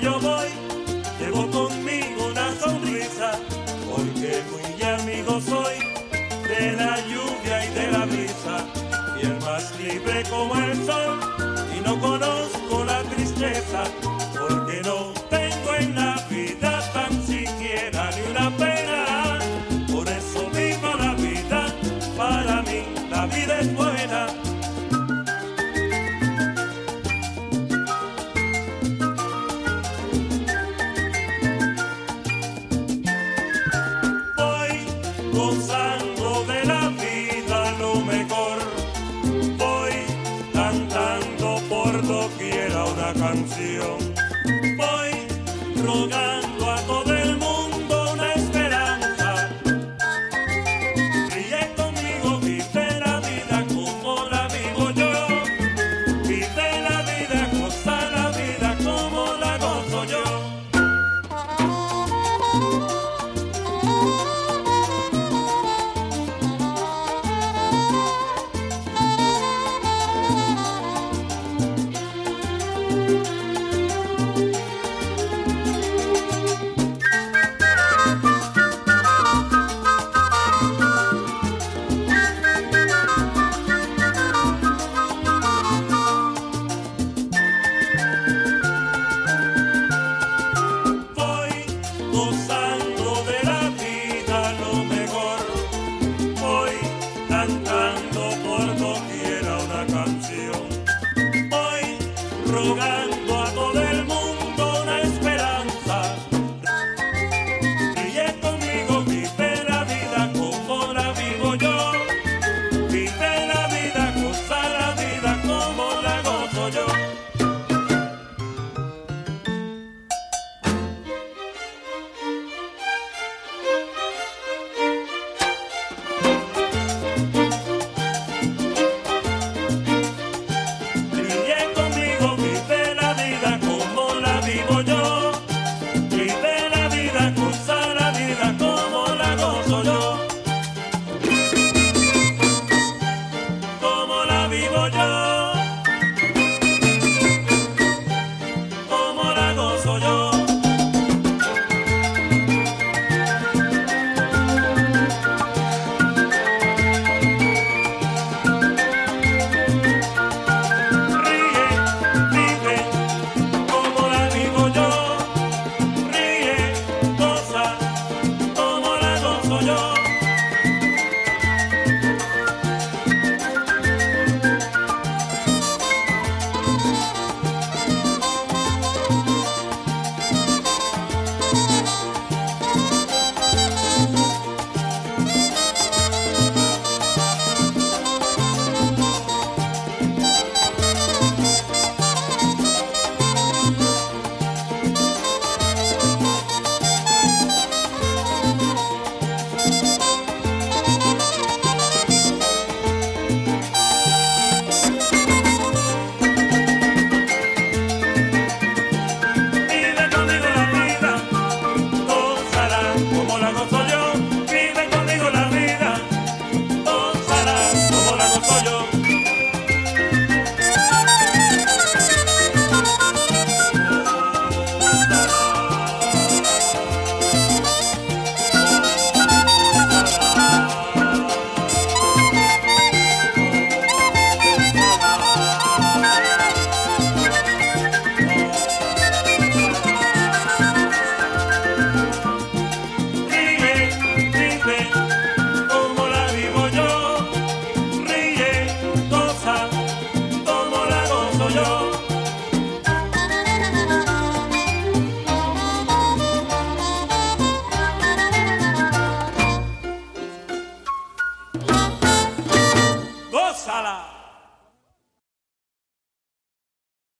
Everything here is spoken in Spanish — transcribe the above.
yo voy, llevo conmigo una sonrisa, porque muy amigo soy de la lluvia y de la brisa, el más libre como el sol, y no conozco la tristeza, porque no tengo en la vida tan siquiera ni una pena, por eso vivo la vida, para mí la vida es buena. Gozando de la vida lo mejor. Voy cantando por doquiera una canción. Voy rogando rogando